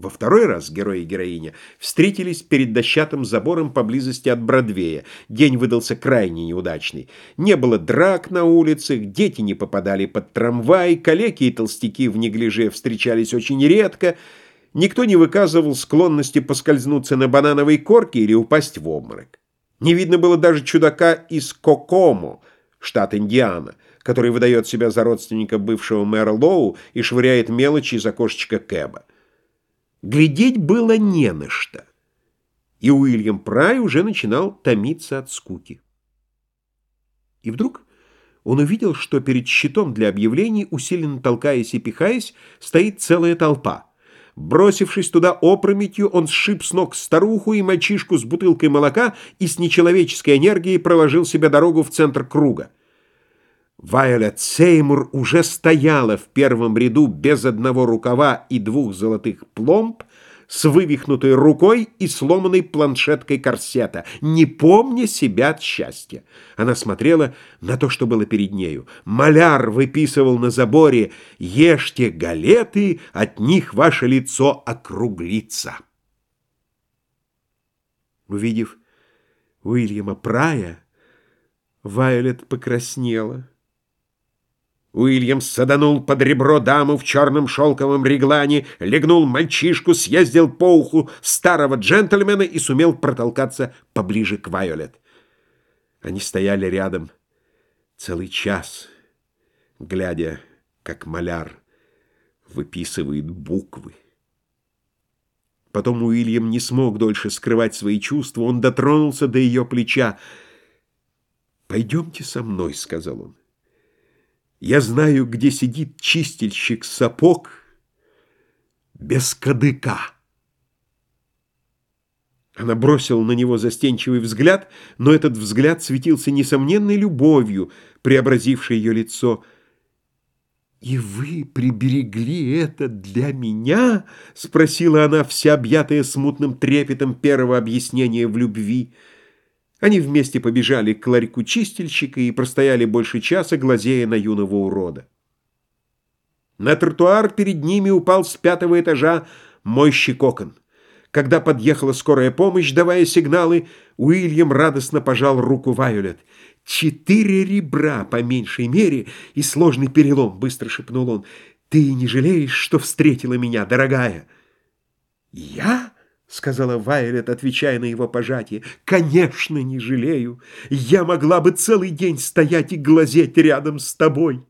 Во второй раз герой и героиня встретились перед дощатым забором поблизости от Бродвея. День выдался крайне неудачный. Не было драк на улицах, дети не попадали под трамвай, калеки и толстяки в неглиже встречались очень редко, никто не выказывал склонности поскользнуться на банановой корке или упасть в обморок. Не видно было даже чудака из Кокомо, штат Индиана, который выдает себя за родственника бывшего мэра Лоу и швыряет мелочи из окошечка Кэба. Глядеть было не на что. И Уильям Прай уже начинал томиться от скуки. И вдруг он увидел, что перед щитом для объявлений, усиленно толкаясь и пихаясь, стоит целая толпа. Бросившись туда опрометью, он сшиб с ног старуху и мальчишку с бутылкой молока и с нечеловеческой энергией проложил себе дорогу в центр круга. Вайолет Сеймур уже стояла в первом ряду без одного рукава и двух золотых пломб, с вывихнутой рукой и сломанной планшеткой корсета, не помня себя от счастья. Она смотрела на то, что было перед нею. Маляр выписывал на заборе «Ешьте галеты, от них ваше лицо округлится». Увидев Уильяма Прая, Вайолет покраснела. Уильям саданул под ребро даму в черном шелковом реглане, легнул мальчишку, съездил по уху старого джентльмена и сумел протолкаться поближе к Вайолет. Они стояли рядом целый час, глядя, как маляр выписывает буквы. Потом Уильям не смог дольше скрывать свои чувства, он дотронулся до ее плеча. «Пойдемте со мной», — сказал он. Я знаю, где сидит чистильщик сапог без кадыка. Она бросила на него застенчивый взгляд, но этот взгляд светился несомненной любовью, преобразившей ее лицо. «И вы приберегли это для меня?» — спросила она, вся объятая смутным трепетом первого объяснения в любви. Они вместе побежали к ларьку чистильщика и простояли больше часа, глазея на юного урода. На тротуар перед ними упал с пятого этажа мойщик окон. Когда подъехала скорая помощь, давая сигналы, Уильям радостно пожал руку Вайолет. «Четыре ребра, по меньшей мере, и сложный перелом», — быстро шепнул он. «Ты не жалеешь, что встретила меня, дорогая?» «Я?» — сказала Вайолет, отвечая на его пожатие. «Конечно, не жалею. Я могла бы целый день стоять и глазеть рядом с тобой».